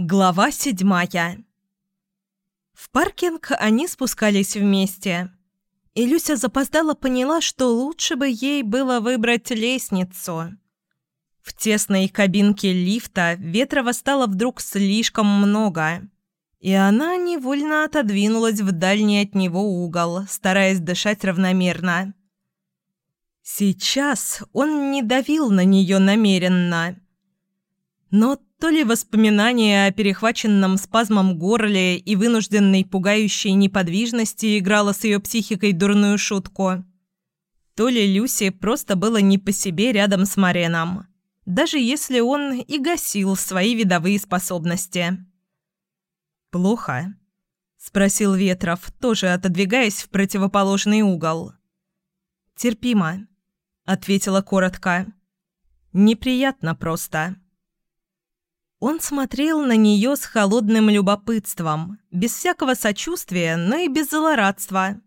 Глава седьмая. В паркинг они спускались вместе. И Люся запоздала поняла, что лучше бы ей было выбрать лестницу. В тесной кабинке лифта Ветрова стало вдруг слишком много. И она невольно отодвинулась в дальний от него угол, стараясь дышать равномерно. Сейчас он не давил на нее намеренно. Но то ли воспоминание о перехваченном спазмом горле и вынужденной пугающей неподвижности играло с ее психикой дурную шутку, то ли Люси просто было не по себе рядом с Мареном, даже если он и гасил свои видовые способности. «Плохо?» – спросил Ветров, тоже отодвигаясь в противоположный угол. «Терпимо», – ответила коротко. «Неприятно просто». Он смотрел на нее с холодным любопытством, без всякого сочувствия, но и без злорадства.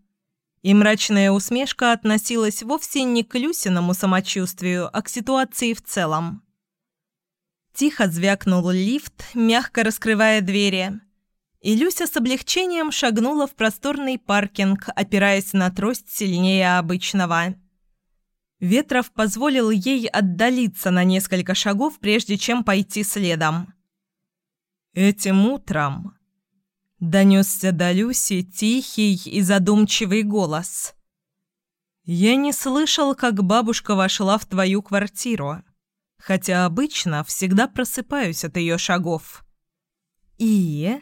И мрачная усмешка относилась вовсе не к Люсиному самочувствию, а к ситуации в целом. Тихо звякнул лифт, мягко раскрывая двери. И Люся с облегчением шагнула в просторный паркинг, опираясь на трость сильнее обычного. Ветров позволил ей отдалиться на несколько шагов, прежде чем пойти следом. «Этим утром...» Донесся до Люси тихий и задумчивый голос. «Я не слышал, как бабушка вошла в твою квартиру, хотя обычно всегда просыпаюсь от ее шагов». «И...»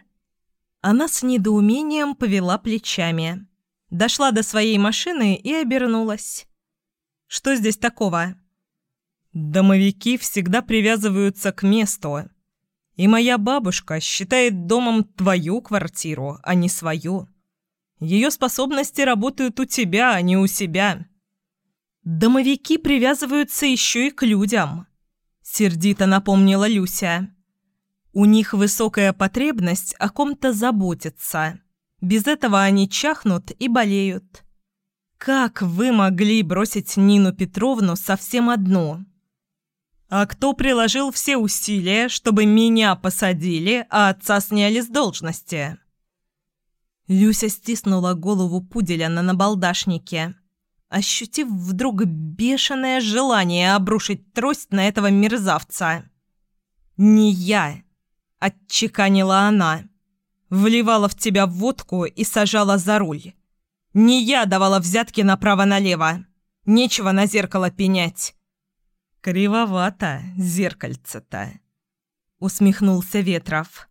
Она с недоумением повела плечами. Дошла до своей машины и обернулась. Что здесь такого?» «Домовики всегда привязываются к месту. И моя бабушка считает домом твою квартиру, а не свою. Ее способности работают у тебя, а не у себя». «Домовики привязываются еще и к людям», — сердито напомнила Люся. «У них высокая потребность о ком-то заботиться. Без этого они чахнут и болеют». Как вы могли бросить Нину Петровну совсем одну? А кто приложил все усилия, чтобы меня посадили, а отца сняли с должности? Люся стиснула голову пуделя на набалдашнике, ощутив вдруг бешеное желание обрушить трость на этого мерзавца. «Не я!» — отчеканила она. «Вливала в тебя водку и сажала за руль. Не я давала взятки направо-налево. Нечего на зеркало пенять. Кривовато зеркальце-то, усмехнулся Ветров.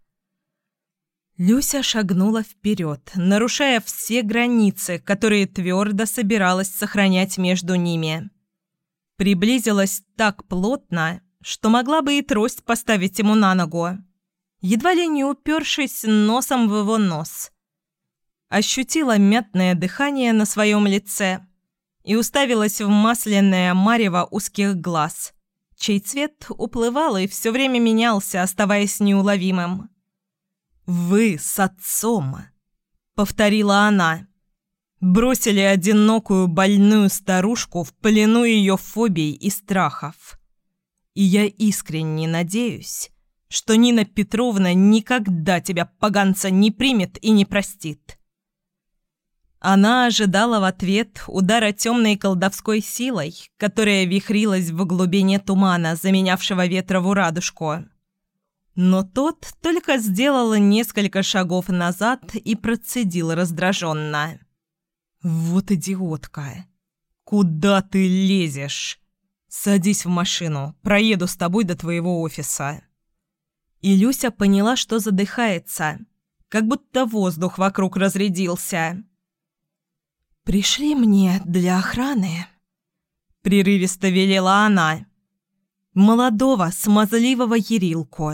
Люся шагнула вперед, нарушая все границы, которые твердо собиралась сохранять между ними. Приблизилась так плотно, что могла бы и трость поставить ему на ногу, едва ли не упершись носом в его нос – ощутила мятное дыхание на своем лице и уставилась в масляное марево узких глаз, чей цвет уплывал и все время менялся, оставаясь неуловимым. «Вы с отцом», — повторила она, — бросили одинокую больную старушку в плену ее фобий и страхов. И я искренне надеюсь, что Нина Петровна никогда тебя, поганца, не примет и не простит. Она ожидала в ответ удара темной колдовской силой, которая вихрилась в глубине тумана, заменявшего ветрову радужку. Но тот только сделал несколько шагов назад и процедил раздраженно. «Вот идиотка! Куда ты лезешь? Садись в машину, проеду с тобой до твоего офиса». И Люся поняла, что задыхается, как будто воздух вокруг разрядился. «Пришли мне для охраны», — прерывисто велела она. «Молодого, смазливого Ерилку.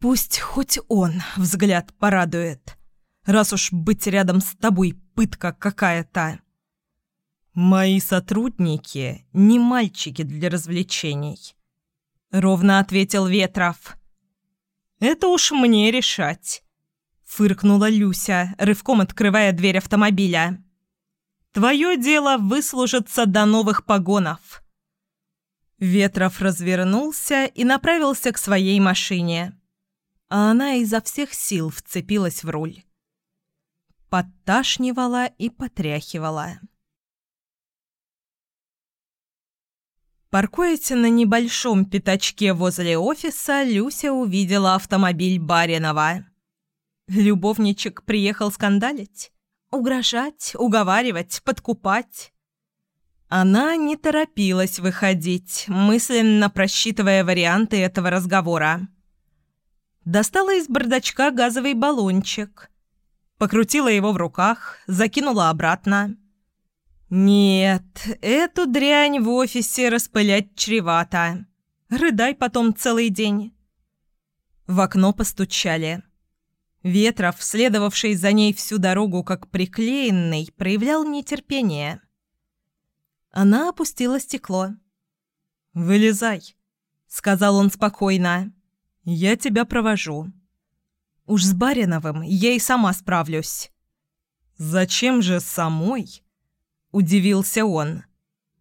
Пусть хоть он взгляд порадует, раз уж быть рядом с тобой пытка какая-то». «Мои сотрудники не мальчики для развлечений», — ровно ответил Ветров. «Это уж мне решать», — фыркнула Люся, рывком открывая дверь автомобиля. Твое дело выслужиться до новых погонов». Ветров развернулся и направился к своей машине. а она изо всех сил вцепилась в руль. Подташнивала и потряхивала. Паркуясь на небольшом пятачке возле офиса, Люся увидела автомобиль Баринова. Любовничек приехал скандалить, угрожать, уговаривать, подкупать. Она не торопилась выходить, мысленно просчитывая варианты этого разговора. Достала из бардачка газовый баллончик, покрутила его в руках, закинула обратно. «Нет, эту дрянь в офисе распылять чревато. Рыдай потом целый день». В окно постучали. Ветров, следовавший за ней всю дорогу как приклеенный, проявлял нетерпение. Она опустила стекло. «Вылезай», — сказал он спокойно. «Я тебя провожу». «Уж с Бариновым я и сама справлюсь». «Зачем же самой?» — удивился он.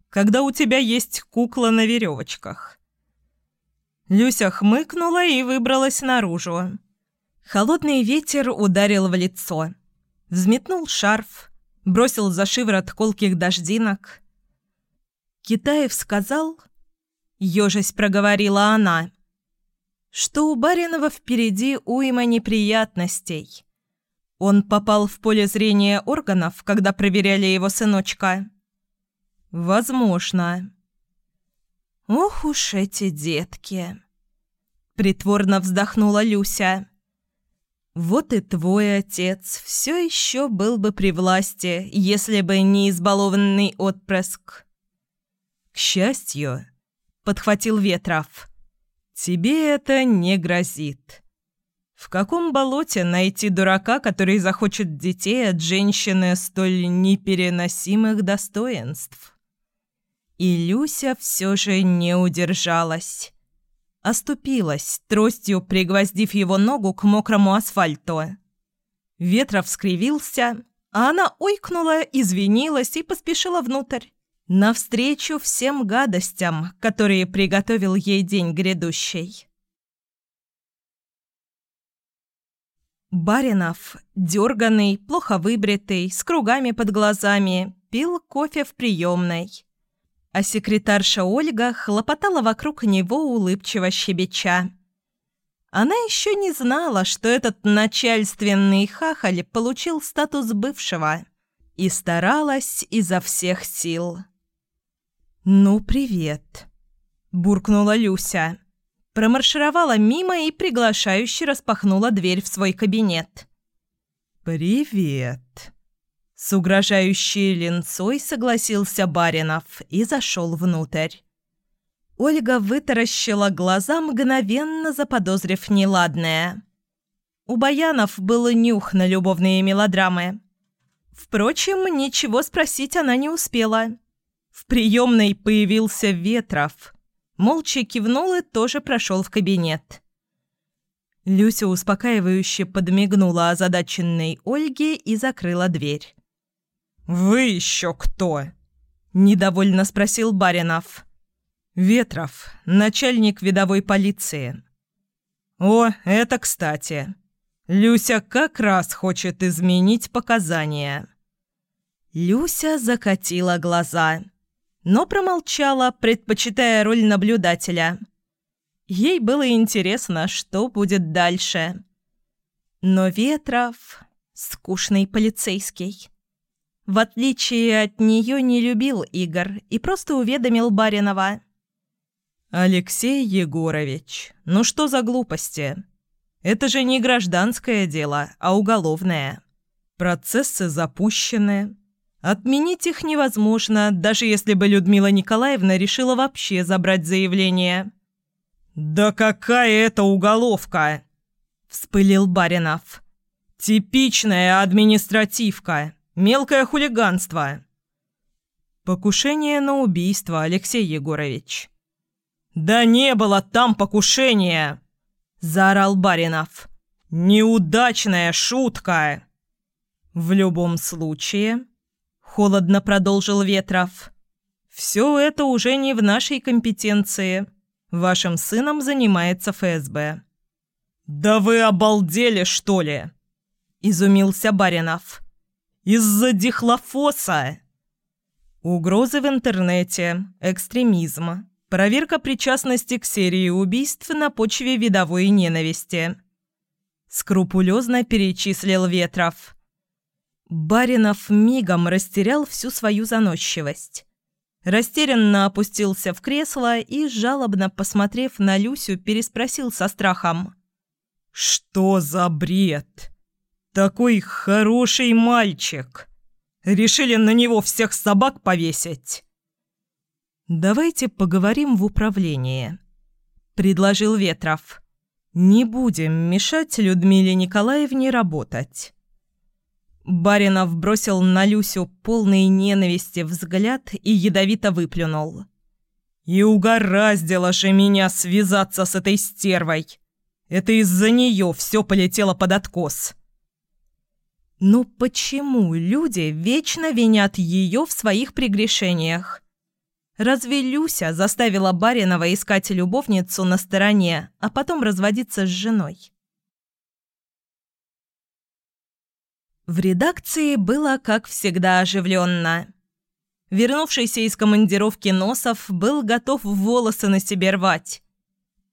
«Когда у тебя есть кукла на веревочках». Люся хмыкнула и выбралась наружу. Холодный ветер ударил в лицо. Взметнул шарф, бросил за шиворот колких дождинок. Китаев сказал, ежась проговорила она, что у Баринова впереди уйма неприятностей. Он попал в поле зрения органов, когда проверяли его сыночка. Возможно. Ох уж эти детки. Притворно вздохнула Люся. Вот и твой отец все еще был бы при власти, если бы не избалованный отпрыск. «К счастью», — подхватил Ветров, — «тебе это не грозит. В каком болоте найти дурака, который захочет детей от женщины столь непереносимых достоинств?» И Люся все же не удержалась. Оступилась, тростью пригвоздив его ногу к мокрому асфальту. Ветров скривился, а она ойкнула, извинилась и поспешила внутрь. Навстречу всем гадостям, которые приготовил ей день грядущий. Баринов, дерганный, плохо выбритый, с кругами под глазами, пил кофе в приемной. А секретарша Ольга хлопотала вокруг него улыбчиво щебеча. Она еще не знала, что этот начальственный хахаль получил статус бывшего и старалась изо всех сил. «Ну, привет», – буркнула Люся. Промаршировала мимо и приглашающе распахнула дверь в свой кабинет. «Привет», – с угрожающей линцой согласился Баринов и зашел внутрь. Ольга вытаращила глаза, мгновенно заподозрив неладное. У Баянов был нюх на любовные мелодрамы. Впрочем, ничего спросить она не успела. В приемной появился Ветров. Молча кивнул и тоже прошел в кабинет. Люся успокаивающе подмигнула озадаченной Ольге и закрыла дверь. «Вы еще кто?» – недовольно спросил Баринов. «Ветров, начальник видовой полиции». «О, это кстати. Люся как раз хочет изменить показания». Люся закатила глаза но промолчала, предпочитая роль наблюдателя. Ей было интересно, что будет дальше. Но Ветров — скучный полицейский. В отличие от нее не любил Игорь и просто уведомил Баринова. «Алексей Егорович, ну что за глупости? Это же не гражданское дело, а уголовное. Процессы запущены, Отменить их невозможно, даже если бы Людмила Николаевна решила вообще забрать заявление. «Да какая это уголовка!» – вспылил Баринов. «Типичная административка, мелкое хулиганство». «Покушение на убийство, Алексей Егорович». «Да не было там покушения!» – заорал Баринов. «Неудачная шутка!» «В любом случае...» Холодно продолжил Ветров. «Все это уже не в нашей компетенции. Вашим сыном занимается ФСБ». «Да вы обалдели, что ли?» – изумился Баринов. «Из-за дихлофоса!» Угрозы в интернете, экстремизм, проверка причастности к серии убийств на почве видовой ненависти. Скрупулезно перечислил Ветров. Баринов мигом растерял всю свою заносчивость. Растерянно опустился в кресло и, жалобно посмотрев на Люсю, переспросил со страхом. «Что за бред? Такой хороший мальчик! Решили на него всех собак повесить!» «Давайте поговорим в управлении», — предложил Ветров. «Не будем мешать Людмиле Николаевне работать». Баринов бросил на Люсю полный ненависти взгляд и ядовито выплюнул. «И угораздило же меня связаться с этой стервой! Это из-за нее все полетело под откос!» «Ну почему люди вечно винят ее в своих прегрешениях? Разве Люся заставила Баринова искать любовницу на стороне, а потом разводиться с женой?» В редакции было, как всегда, оживленно. Вернувшийся из командировки Носов был готов волосы на себе рвать.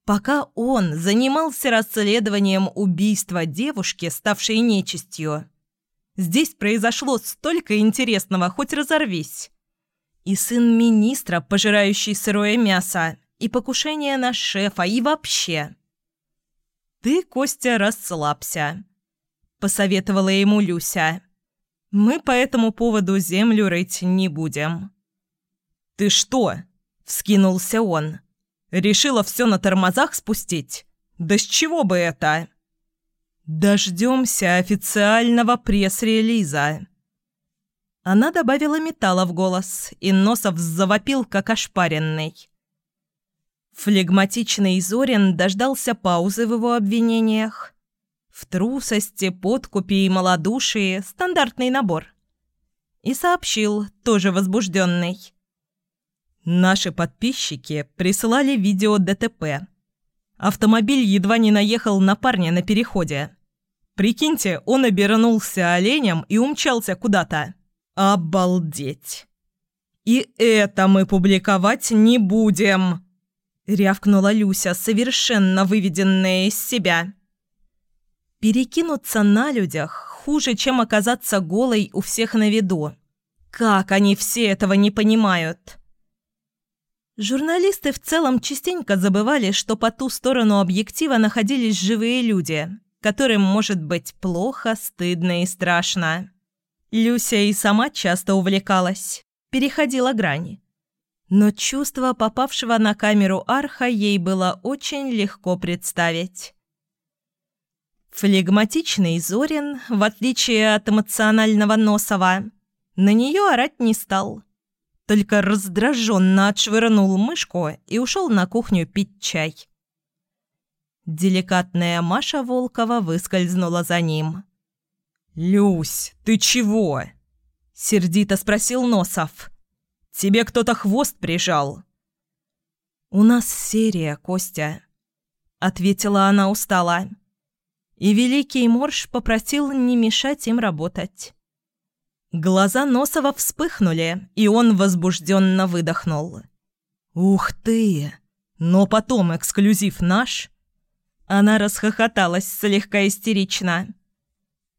Пока он занимался расследованием убийства девушки, ставшей нечистью, здесь произошло столько интересного, хоть разорвись. И сын министра, пожирающий сырое мясо, и покушение на шефа, и вообще. Ты, Костя, расслабься посоветовала ему Люся. «Мы по этому поводу землю рыть не будем». «Ты что?» – вскинулся он. «Решила все на тормозах спустить? Да с чего бы это?» «Дождемся официального пресс-релиза». Она добавила металла в голос, и Носов завопил, как ошпаренный. Флегматичный Зорин дождался паузы в его обвинениях, в трусости, подкупе и малодушии стандартный набор. И сообщил, тоже возбужденный. Наши подписчики присылали видео ДТП. Автомобиль едва не наехал на парня на переходе. Прикиньте, он обернулся оленем и умчался куда-то. Обалдеть! «И это мы публиковать не будем!» — рявкнула Люся, совершенно выведенная из себя. Перекинуться на людях хуже, чем оказаться голой у всех на виду. Как они все этого не понимают? Журналисты в целом частенько забывали, что по ту сторону объектива находились живые люди, которым может быть плохо, стыдно и страшно. Люся и сама часто увлекалась, переходила грани. Но чувство попавшего на камеру арха ей было очень легко представить. Флегматичный Зорин, в отличие от эмоционального Носова, на нее орать не стал. Только раздраженно отшвырнул мышку и ушел на кухню пить чай. Деликатная Маша Волкова выскользнула за ним. «Люсь, ты чего?» – сердито спросил Носов. «Тебе кто-то хвост прижал?» «У нас серия, Костя», – ответила она устало и Великий Морж попросил не мешать им работать. Глаза Носова вспыхнули, и он возбужденно выдохнул. «Ух ты! Но потом эксклюзив наш!» Она расхохоталась слегка истерично.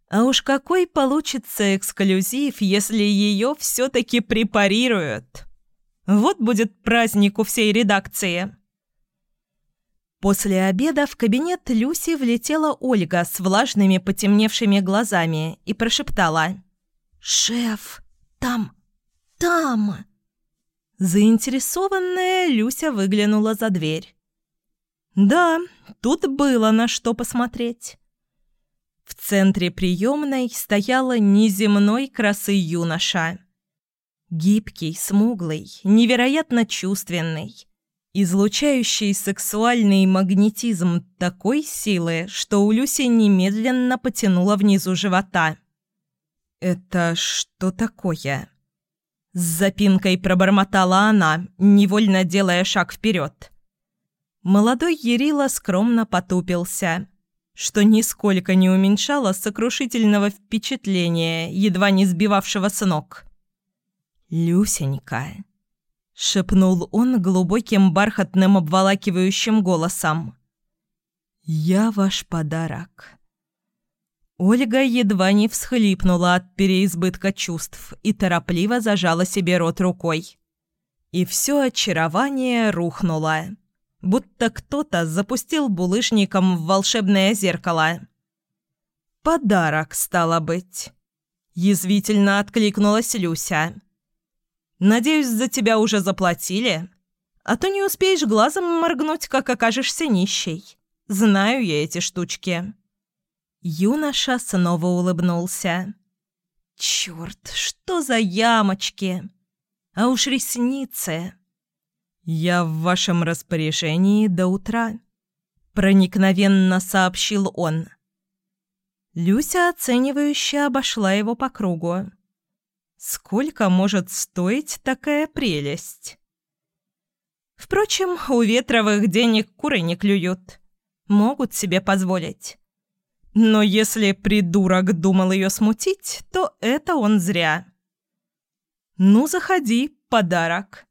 «А уж какой получится эксклюзив, если ее все-таки препарируют! Вот будет праздник у всей редакции!» После обеда в кабинет Люси влетела Ольга с влажными потемневшими глазами и прошептала «Шеф, там, там!» Заинтересованная Люся выглянула за дверь. Да, тут было на что посмотреть. В центре приемной стояла неземной красы юноша. Гибкий, смуглый, невероятно чувственный – излучающий сексуальный магнетизм такой силы, что у Люси немедленно потянуло внизу живота. «Это что такое?» С запинкой пробормотала она, невольно делая шаг вперед. Молодой Ерила скромно потупился. что нисколько не уменьшало сокрушительного впечатления, едва не сбивавшего с ног. «Люсенька», — шепнул он глубоким бархатным обволакивающим голосом, — «я ваш подарок». Ольга едва не всхлипнула от переизбытка чувств и торопливо зажала себе рот рукой. И все очарование рухнуло будто кто-то запустил булыжником в волшебное зеркало. «Подарок, стало быть», — язвительно откликнулась Люся. «Надеюсь, за тебя уже заплатили? А то не успеешь глазом моргнуть, как окажешься нищей. Знаю я эти штучки». Юноша снова улыбнулся. «Черт, что за ямочки! А уж ресницы!» «Я в вашем распоряжении до утра», — проникновенно сообщил он. Люся оценивающе обошла его по кругу. «Сколько может стоить такая прелесть?» Впрочем, у Ветровых денег куры не клюют. Могут себе позволить. Но если придурок думал ее смутить, то это он зря. «Ну, заходи, подарок»,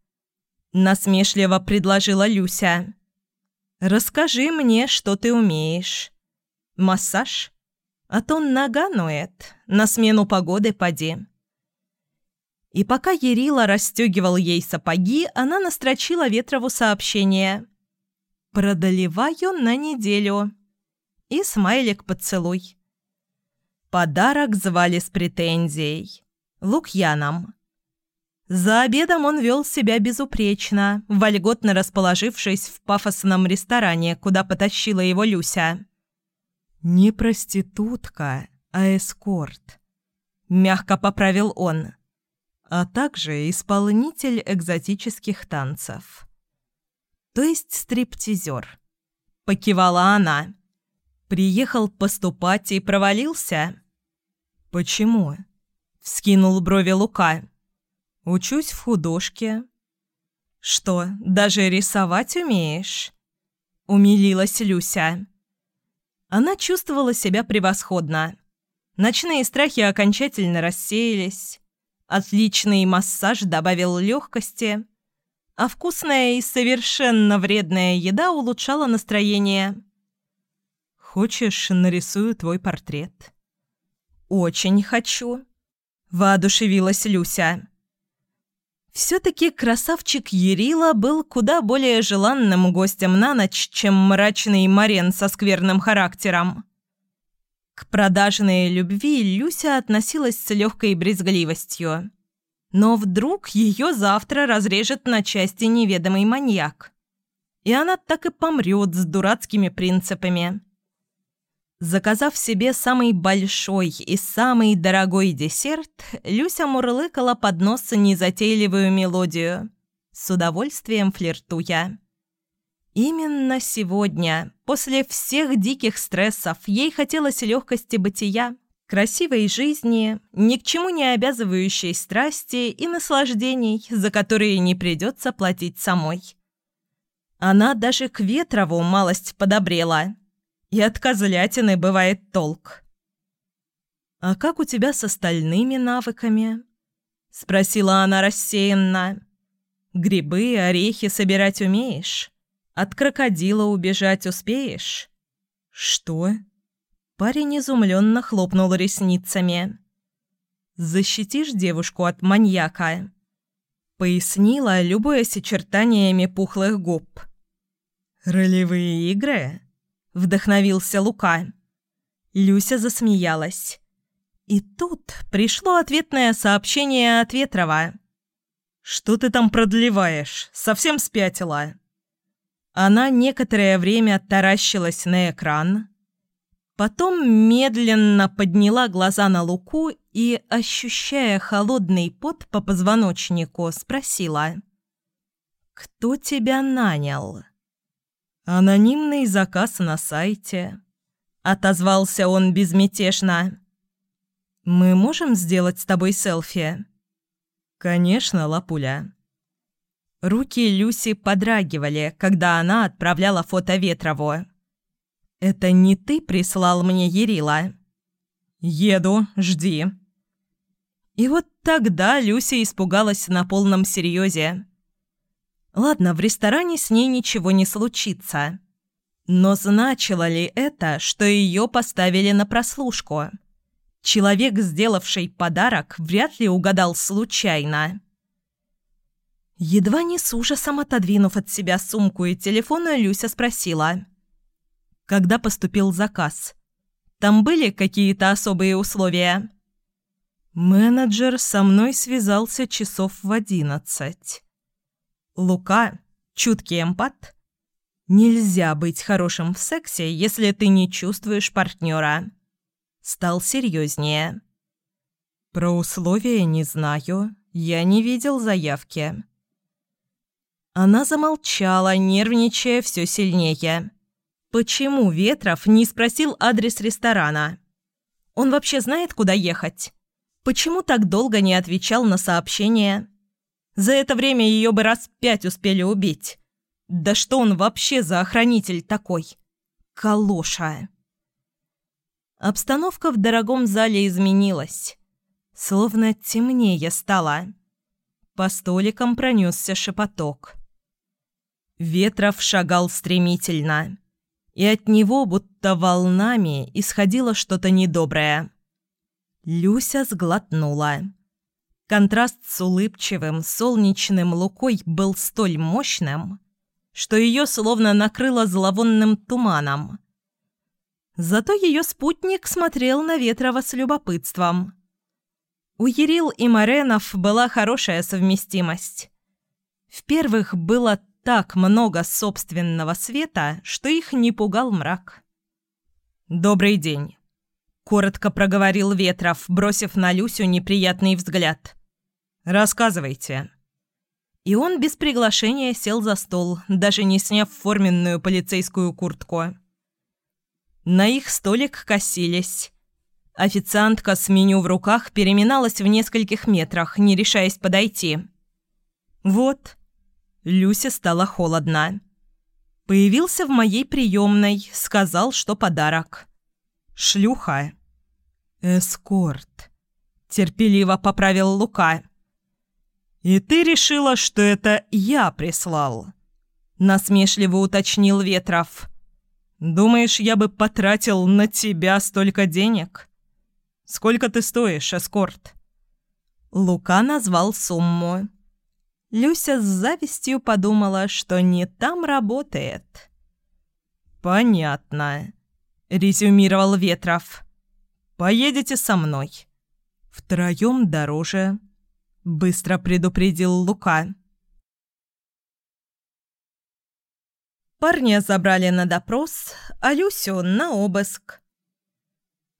Насмешливо предложила Люся. «Расскажи мне, что ты умеешь. Массаж? А то нога ноет. На смену погоды поди». И пока Ерила расстегивал ей сапоги, она настрочила Ветрову сообщение. «Продолеваю на неделю». И смайлик поцелуй. Подарок звали с претензией. Лукьяном. За обедом он вел себя безупречно, вольготно расположившись в пафосном ресторане, куда потащила его Люся. «Не проститутка, а эскорт», — мягко поправил он, а также исполнитель экзотических танцев. «То есть стриптизер», — покивала она. «Приехал поступать и провалился?» «Почему?» — вскинул брови Лука. Учусь в художке». «Что, даже рисовать умеешь?» — умилилась Люся. Она чувствовала себя превосходно. Ночные страхи окончательно рассеялись. Отличный массаж добавил легкости, а вкусная и совершенно вредная еда улучшала настроение. «Хочешь, нарисую твой портрет?» «Очень хочу», — воодушевилась Люся. Все-таки красавчик Ерила был куда более желанным гостем на ночь, чем мрачный Марен со скверным характером. К продажной любви Люся относилась с легкой брезгливостью. Но вдруг ее завтра разрежет на части неведомый маньяк. И она так и помрет с дурацкими принципами. Заказав себе самый большой и самый дорогой десерт, Люся мурлыкала под нос незатейливую мелодию, с удовольствием флиртуя. Именно сегодня, после всех диких стрессов, ей хотелось легкости бытия, красивой жизни, ни к чему не обязывающей страсти и наслаждений, за которые не придется платить самой. Она даже к Ветрову малость подобрела – и от козлятины бывает толк. «А как у тебя с остальными навыками?» — спросила она рассеянно. «Грибы, орехи собирать умеешь? От крокодила убежать успеешь?» «Что?» Парень изумленно хлопнул ресницами. «Защитишь девушку от маньяка?» Пояснила, любуясь очертаниями пухлых губ. «Ролевые игры?» – вдохновился Лука. Люся засмеялась. И тут пришло ответное сообщение от Ветрова. «Что ты там продлеваешь? Совсем спятила?» Она некоторое время таращилась на экран, потом медленно подняла глаза на Луку и, ощущая холодный пот по позвоночнику, спросила «Кто тебя нанял?» «Анонимный заказ на сайте», — отозвался он безмятежно. «Мы можем сделать с тобой селфи?» «Конечно, Лапуля». Руки Люси подрагивали, когда она отправляла фото Ветрову. «Это не ты прислал мне Ерила?» «Еду, жди». И вот тогда Люся испугалась на полном серьезе. Ладно, в ресторане с ней ничего не случится. Но значило ли это, что ее поставили на прослушку? Человек, сделавший подарок, вряд ли угадал случайно. Едва не с ужасом отодвинув от себя сумку и телефон, Люся спросила. «Когда поступил заказ? Там были какие-то особые условия?» Менеджер со мной связался часов в одиннадцать. Лука, чуткий эмпат. Нельзя быть хорошим в сексе, если ты не чувствуешь партнера. Стал серьезнее. Про условия не знаю. Я не видел заявки. Она замолчала, нервничая все сильнее. Почему Ветров не спросил адрес ресторана? Он вообще знает, куда ехать? Почему так долго не отвечал на сообщения? За это время ее бы раз пять успели убить. Да что он вообще за охранитель такой? Калоша. Обстановка в дорогом зале изменилась. Словно темнее стало. По столикам пронесся шепоток. Ветров шагал стремительно. И от него будто волнами исходило что-то недоброе. Люся сглотнула. Контраст с улыбчивым, солнечным лукой был столь мощным, что ее словно накрыло зловонным туманом. Зато ее спутник смотрел на Ветрова с любопытством. У Ерил и Маренов была хорошая совместимость. В первых было так много собственного света, что их не пугал мрак. «Добрый день», — коротко проговорил Ветров, бросив на Люсю неприятный взгляд. «Рассказывайте». И он без приглашения сел за стол, даже не сняв форменную полицейскую куртку. На их столик косились. Официантка с меню в руках переминалась в нескольких метрах, не решаясь подойти. «Вот». Люсе стало холодно. Появился в моей приемной, сказал, что подарок. «Шлюха». «Эскорт», — терпеливо поправил Лука. «И ты решила, что это я прислал?» Насмешливо уточнил Ветров. «Думаешь, я бы потратил на тебя столько денег? Сколько ты стоишь, эскорт?» Лука назвал сумму. Люся с завистью подумала, что не там работает. «Понятно», — резюмировал Ветров. «Поедете со мной. Втроем дороже». — быстро предупредил Лука. Парня забрали на допрос, а Люсю — на обыск.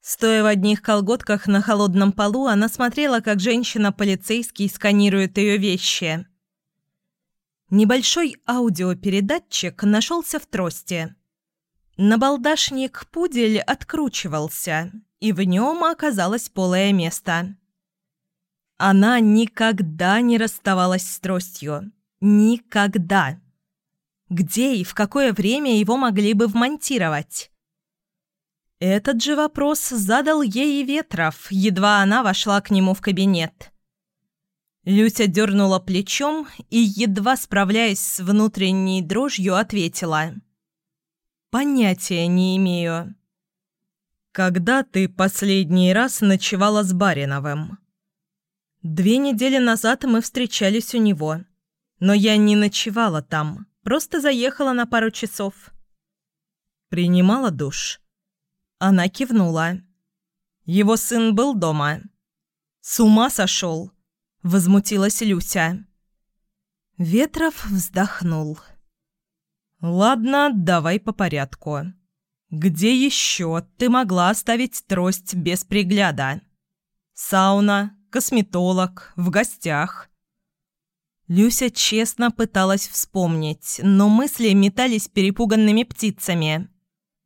Стоя в одних колготках на холодном полу, она смотрела, как женщина-полицейский сканирует ее вещи. Небольшой аудиопередатчик нашелся в трости. Набалдашник пудель откручивался, и в нем оказалось полое место. Она никогда не расставалась с тростью. Никогда. Где и в какое время его могли бы вмонтировать? Этот же вопрос задал ей Ветров, едва она вошла к нему в кабинет. Люся дернула плечом и, едва справляясь с внутренней дрожью, ответила. «Понятия не имею». «Когда ты последний раз ночевала с Бариновым?» Две недели назад мы встречались у него. Но я не ночевала там, просто заехала на пару часов. Принимала душ. Она кивнула. Его сын был дома. «С ума сошел!» – возмутилась Люся. Ветров вздохнул. «Ладно, давай по порядку. Где еще ты могла оставить трость без пригляда? Сауна, косметолог, в гостях. Люся честно пыталась вспомнить, но мысли метались перепуганными птицами.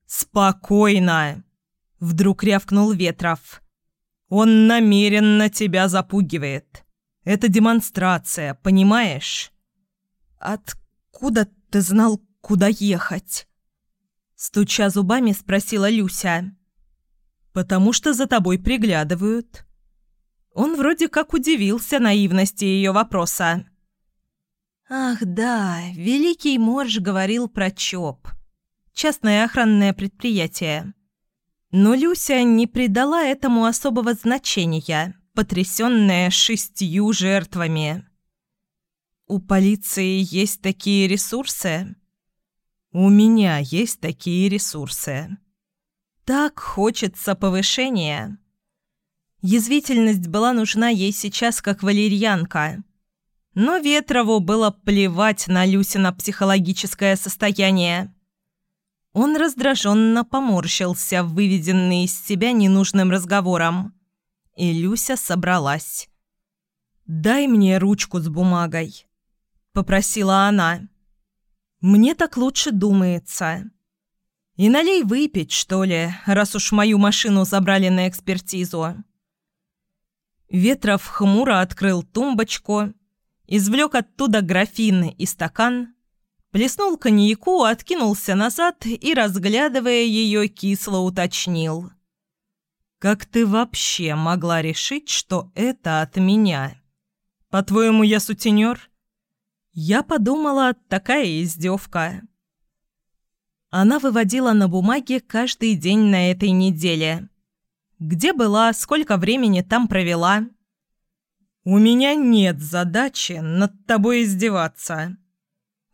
«Спокойно!» – вдруг рявкнул Ветров. «Он намеренно тебя запугивает. Это демонстрация, понимаешь?» «Откуда ты знал, куда ехать?» Стуча зубами, спросила Люся. «Потому что за тобой приглядывают». Он вроде как удивился наивности ее вопроса. «Ах да, Великий Морж говорил про ЧОП. Частное охранное предприятие». Но Люся не придала этому особого значения, потрясенная шестью жертвами. «У полиции есть такие ресурсы?» «У меня есть такие ресурсы». «Так хочется повышения». Язвительность была нужна ей сейчас как валерьянка. Но Ветрову было плевать на Люсина психологическое состояние. Он раздраженно поморщился, выведенный из себя ненужным разговором. И Люся собралась. «Дай мне ручку с бумагой», — попросила она. «Мне так лучше думается». «И налей выпить, что ли, раз уж мою машину забрали на экспертизу». Ветров хмуро открыл тумбочку, извлек оттуда графин и стакан, Плеснул коньяку, откинулся назад и, разглядывая ее, кисло уточнил. «Как ты вообще могла решить, что это от меня? По-твоему, я сутенер?» Я подумала, такая издевка. Она выводила на бумаге каждый день на этой неделе. Где была, сколько времени там провела. «У меня нет задачи над тобой издеваться»,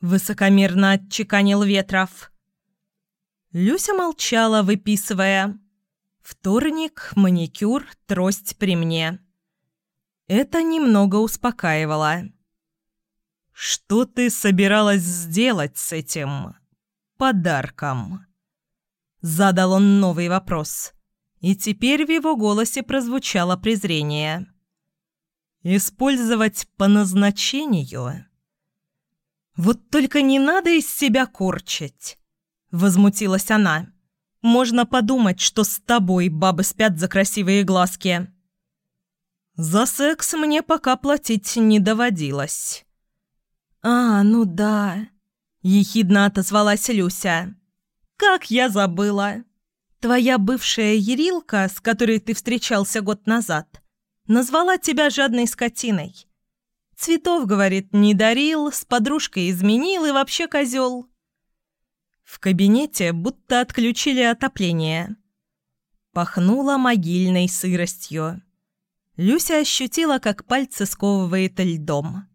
Высокомерно отчеканил Ветров. Люся молчала, выписывая. Вторник, маникюр, трость при мне. Это немного успокаивало. «Что ты собиралась сделать с этим подарком?» Задал он новый вопрос. И теперь в его голосе прозвучало презрение. «Использовать по назначению?» «Вот только не надо из себя корчить!» – возмутилась она. «Можно подумать, что с тобой бабы спят за красивые глазки». «За секс мне пока платить не доводилось». «А, ну да», – ехидно отозвалась Люся. «Как я забыла! Твоя бывшая Ерилка, с которой ты встречался год назад, назвала тебя жадной скотиной. Цветов, говорит, не дарил, с подружкой изменил и вообще козел. В кабинете будто отключили отопление. Пахнуло могильной сыростью. Люся ощутила, как пальцы сковывает льдом.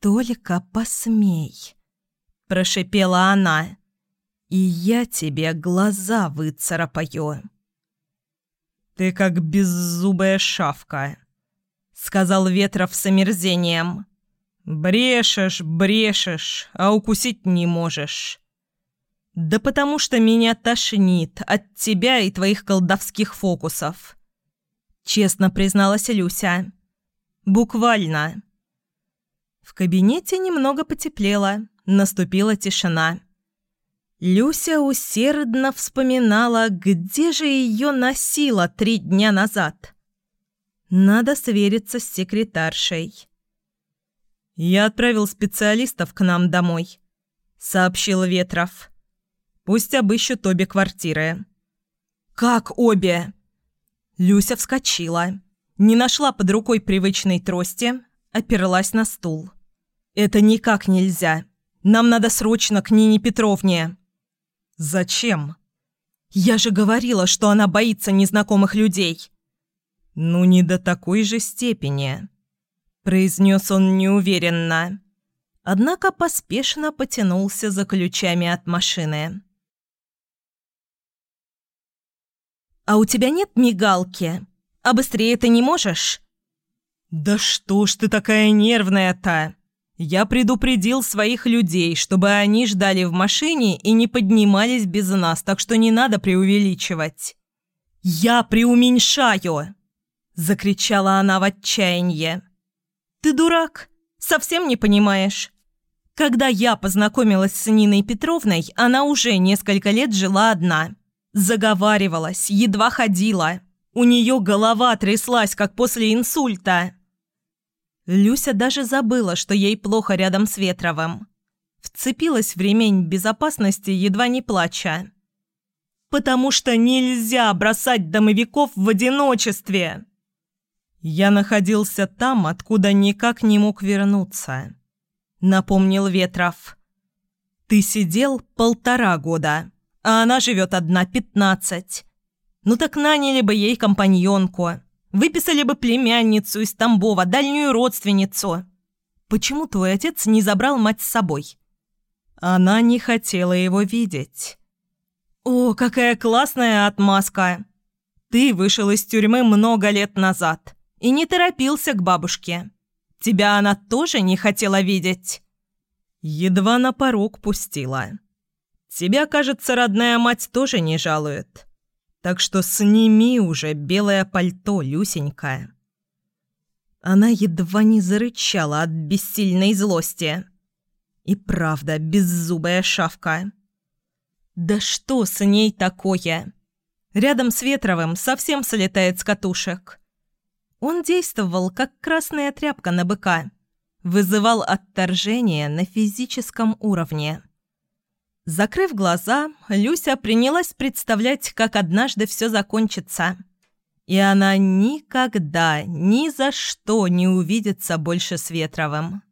«Только посмей!» – прошипела она. «И я тебе глаза выцарапаю!» «Ты как беззубая шавка!» сказал Ветров с омерзением. «Брешешь, брешешь, а укусить не можешь». «Да потому что меня тошнит от тебя и твоих колдовских фокусов», — честно призналась Люся. «Буквально». В кабинете немного потеплело, наступила тишина. Люся усердно вспоминала, где же ее носила три дня назад. Надо свериться с секретаршей. «Я отправил специалистов к нам домой», — сообщил Ветров. «Пусть обыщут обе квартиры». «Как обе?» Люся вскочила. Не нашла под рукой привычной трости, оперлась на стул. «Это никак нельзя. Нам надо срочно к Нине Петровне». «Зачем?» «Я же говорила, что она боится незнакомых людей». «Ну, не до такой же степени», – произнес он неуверенно. Однако поспешно потянулся за ключами от машины. «А у тебя нет мигалки? А быстрее ты не можешь?» «Да что ж ты такая нервная-то? Я предупредил своих людей, чтобы они ждали в машине и не поднимались без нас, так что не надо преувеличивать». «Я преуменьшаю!» Закричала она в отчаянии. «Ты дурак? Совсем не понимаешь?» Когда я познакомилась с Ниной Петровной, она уже несколько лет жила одна. Заговаривалась, едва ходила. У нее голова тряслась, как после инсульта. Люся даже забыла, что ей плохо рядом с Ветровым. вцепилась в ремень безопасности, едва не плача. «Потому что нельзя бросать домовиков в одиночестве!» «Я находился там, откуда никак не мог вернуться», — напомнил Ветров. «Ты сидел полтора года, а она живет одна пятнадцать. Ну так наняли бы ей компаньонку, выписали бы племянницу из Тамбова, дальнюю родственницу. Почему твой отец не забрал мать с собой?» Она не хотела его видеть. «О, какая классная отмазка! Ты вышел из тюрьмы много лет назад и не торопился к бабушке. Тебя она тоже не хотела видеть?» Едва на порог пустила. «Тебя, кажется, родная мать тоже не жалует. Так что сними уже белое пальто, Люсенька». Она едва не зарычала от бессильной злости. И правда, беззубая шавка. Да что с ней такое? Рядом с Ветровым совсем слетает с катушек. Он действовал, как красная тряпка на быка. Вызывал отторжение на физическом уровне. Закрыв глаза, Люся принялась представлять, как однажды все закончится. И она никогда, ни за что не увидится больше с Ветровым.